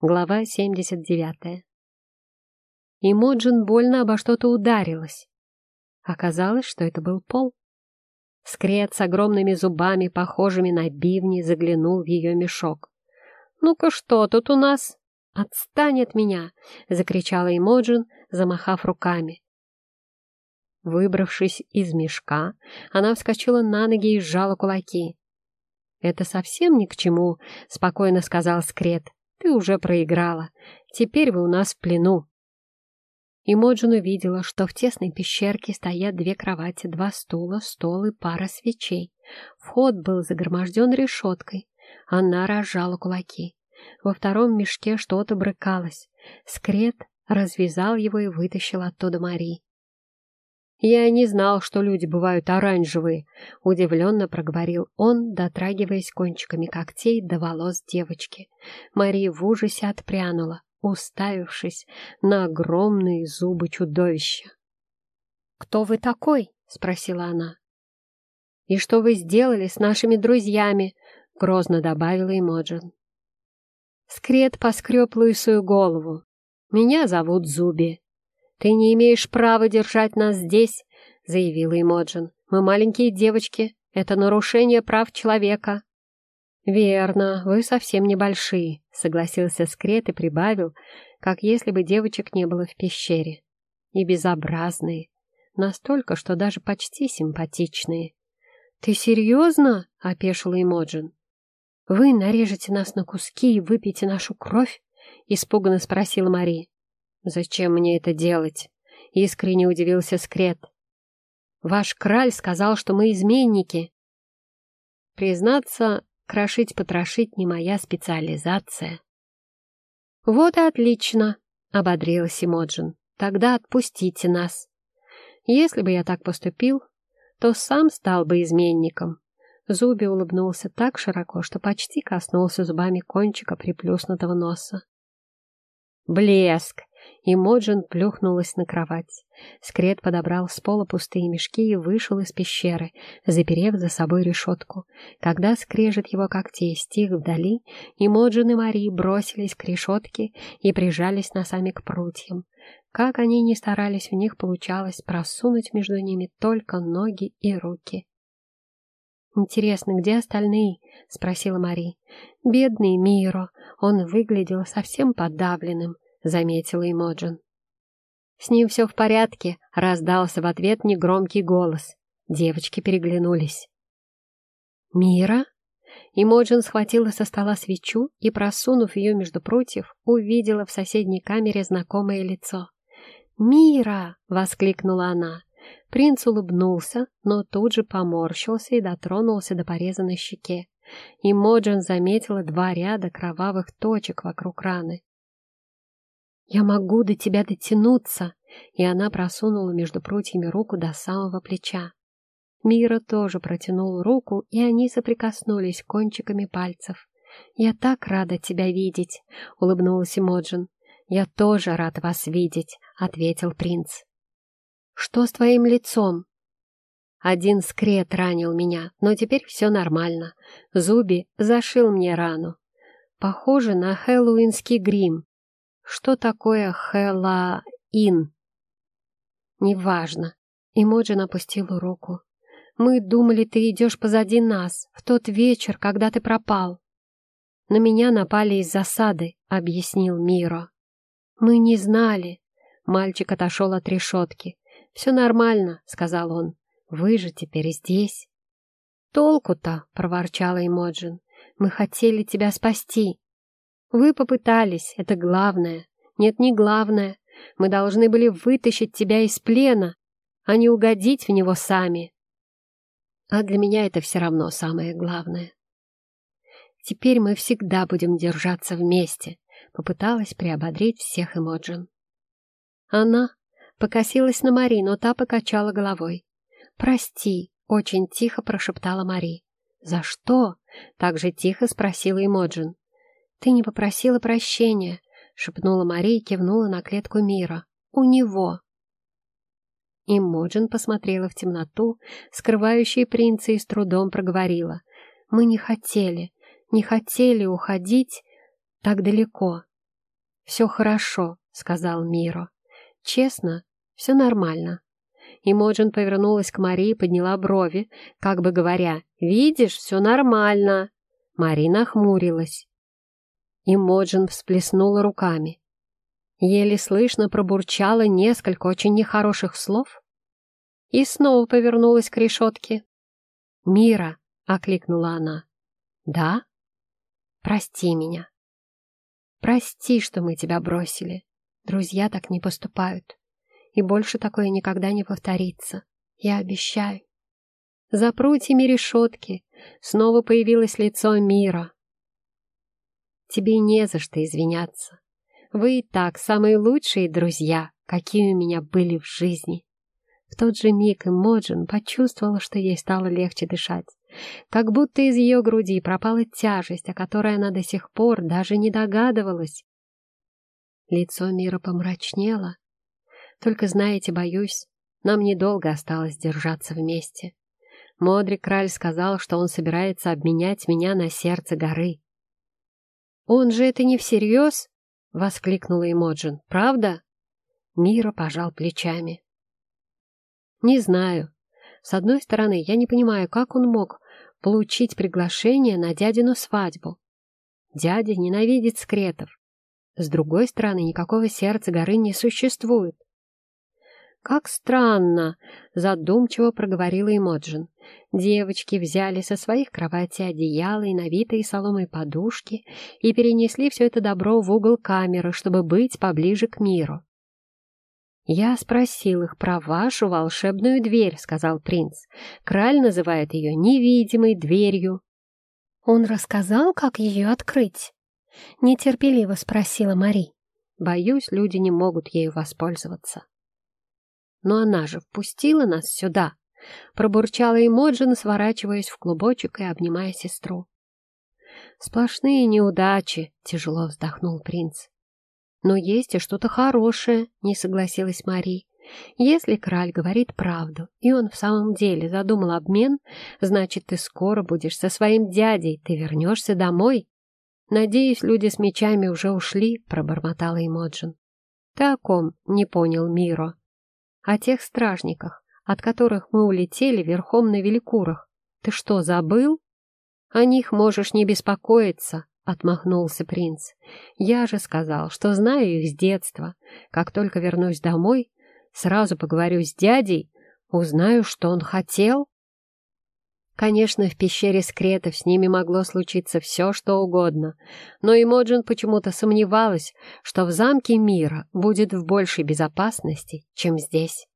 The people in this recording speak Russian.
Глава 79. Имоджин больно обо что-то ударилась. Оказалось, что это был пол. Скрет с огромными зубами, похожими на бивни, заглянул в ее мешок. «Ну-ка, что тут у нас?» «Отстань от меня!» — закричала Имоджин, замахав руками. Выбравшись из мешка, она вскочила на ноги и сжала кулаки. «Это совсем ни к чему», — спокойно сказал Скрет. Ты уже проиграла. Теперь вы у нас в плену. И Моджин увидела, что в тесной пещерке стоят две кровати, два стула, стол и пара свечей. Вход был загроможден решеткой. Она разжала кулаки. Во втором мешке что-то брыкалось. Скрет развязал его и вытащил оттуда Мари. «Я не знал, что люди бывают оранжевые», — удивленно проговорил он, дотрагиваясь кончиками когтей до волос девочки. Мария в ужасе отпрянула, уставившись на огромные зубы чудовища. «Кто вы такой?» — спросила она. «И что вы сделали с нашими друзьями?» — грозно добавила Эмоджин. Скрет поскреб лысую голову. «Меня зовут Зуби. «Ты не имеешь права держать нас здесь», — заявила Эмоджин. «Мы маленькие девочки. Это нарушение прав человека». «Верно, вы совсем небольшие», — согласился Скрет и прибавил, как если бы девочек не было в пещере. «И безобразные. Настолько, что даже почти симпатичные». «Ты серьезно?» — опешила Эмоджин. «Вы нарежете нас на куски и выпьете нашу кровь?» — испуганно спросила Мари. «Зачем мне это делать?» — искренне удивился Скрет. «Ваш краль сказал, что мы изменники». «Признаться, крошить-потрошить не моя специализация». «Вот и отлично», — ободрилась Эмоджин. «Тогда отпустите нас. Если бы я так поступил, то сам стал бы изменником». Зуби улыбнулся так широко, что почти коснулся зубами кончика приплюснутого носа. «Блеск!» И Моджин плюхнулась на кровать. Скрет подобрал с пола пустые мешки и вышел из пещеры, заперев за собой решетку. Когда скрежет его когтей стих вдали, и Моджин и Мари бросились к решетке и прижались носами к прутьям. Как они ни старались, у них получалось просунуть между ними только ноги и руки. «Интересно, где остальные?» — спросила Мари. «Бедный Миро, он выглядел совсем подавленным». — заметила Эмоджин. «С ним все в порядке», — раздался в ответ негромкий голос. Девочки переглянулись. «Мира?» Эмоджин схватила со стола свечу и, просунув ее между прутьев, увидела в соседней камере знакомое лицо. «Мира!» — воскликнула она. Принц улыбнулся, но тут же поморщился и дотронулся до порезанной щеке. Эмоджин заметила два ряда кровавых точек вокруг раны. «Я могу до тебя дотянуться!» И она просунула между прутьями руку до самого плеча. Мира тоже протянул руку, и они соприкоснулись кончиками пальцев. «Я так рада тебя видеть!» — улыбнулась Эмоджин. «Я тоже рад вас видеть!» — ответил принц. «Что с твоим лицом?» Один скрет ранил меня, но теперь все нормально. Зуби зашил мне рану. Похоже на хэллоуинский грим. Что такое Хэлла-Ин? Неважно. Имоджин опустила руку. Мы думали, ты идешь позади нас, в тот вечер, когда ты пропал. На меня напали из засады, объяснил Миро. Мы не знали. Мальчик отошел от решетки. Все нормально, сказал он. Вы же теперь здесь. Толку-то, проворчала Имоджин. Мы хотели тебя спасти. Вы попытались, это главное. Нет, не главное. Мы должны были вытащить тебя из плена, а не угодить в него сами. А для меня это все равно самое главное. Теперь мы всегда будем держаться вместе, попыталась приободрить всех Эмоджин. Она покосилась на Мари, но та покачала головой. «Прости», — очень тихо прошептала Мари. «За что?» — так же тихо спросила Эмоджин. «Ты не попросила прощения», — шепнула Мария и кивнула на клетку мира. «У него». Имоджин посмотрела в темноту, скрывающую принца, и с трудом проговорила. «Мы не хотели, не хотели уходить так далеко. «Все хорошо», — сказал Миро. «Честно, все нормально». Имоджин повернулась к Марии и подняла брови, как бы говоря, «Видишь, все нормально». Мари нахмурилась. Имоджин всплеснула руками. Еле слышно пробурчала несколько очень нехороших слов и снова повернулась к решетке. «Мира!» — окликнула она. «Да? Прости меня. Прости, что мы тебя бросили. Друзья так не поступают. И больше такое никогда не повторится. Я обещаю». За прутьями решетки снова появилось лицо Мира. «Тебе не за что извиняться. Вы и так самые лучшие друзья, какие у меня были в жизни». В тот же миг Эмоджин почувствовала, что ей стало легче дышать. Как будто из ее груди пропала тяжесть, о которой она до сих пор даже не догадывалась. Лицо мира помрачнело. Только, знаете, боюсь, нам недолго осталось держаться вместе. Модрик Краль сказал, что он собирается обменять меня на сердце горы. «Он же это не всерьез?» — воскликнула Эмоджин. «Правда?» Мира пожал плечами. Не знаю. С одной стороны, я не понимаю, как он мог получить приглашение на дядину свадьбу. Дядя ненавидит скретов. С другой стороны, никакого сердца горы не существует. «Как странно!» — задумчиво проговорила Эмоджин. Девочки взяли со своих кроватей одеяла и навитые соломой подушки и перенесли все это добро в угол камеры, чтобы быть поближе к миру. «Я спросил их про вашу волшебную дверь», — сказал принц. «Краль называет ее невидимой дверью». «Он рассказал, как ее открыть?» — нетерпеливо спросила Мари. «Боюсь, люди не могут ею воспользоваться». «Но она же впустила нас сюда», — пробурчала Эмоджин, сворачиваясь в клубочек и обнимая сестру. «Сплошные неудачи», — тяжело вздохнул принц. «Но есть и что-то хорошее», — не согласилась Мари. «Если Краль говорит правду, и он в самом деле задумал обмен, значит, ты скоро будешь со своим дядей, ты вернешься домой». «Надеюсь, люди с мечами уже ушли», — пробормотала Эмоджин. «Ты о ком?» — не понял Миро. «О тех стражниках, от которых мы улетели верхом на великурах. Ты что, забыл?» «О них можешь не беспокоиться», отмахнулся принц. «Я же сказал, что знаю их с детства. Как только вернусь домой, сразу поговорю с дядей, узнаю, что он хотел». Конечно, в пещере скретов с ними могло случиться все, что угодно, но Имоджин почему-то сомневалась, что в замке мира будет в большей безопасности, чем здесь.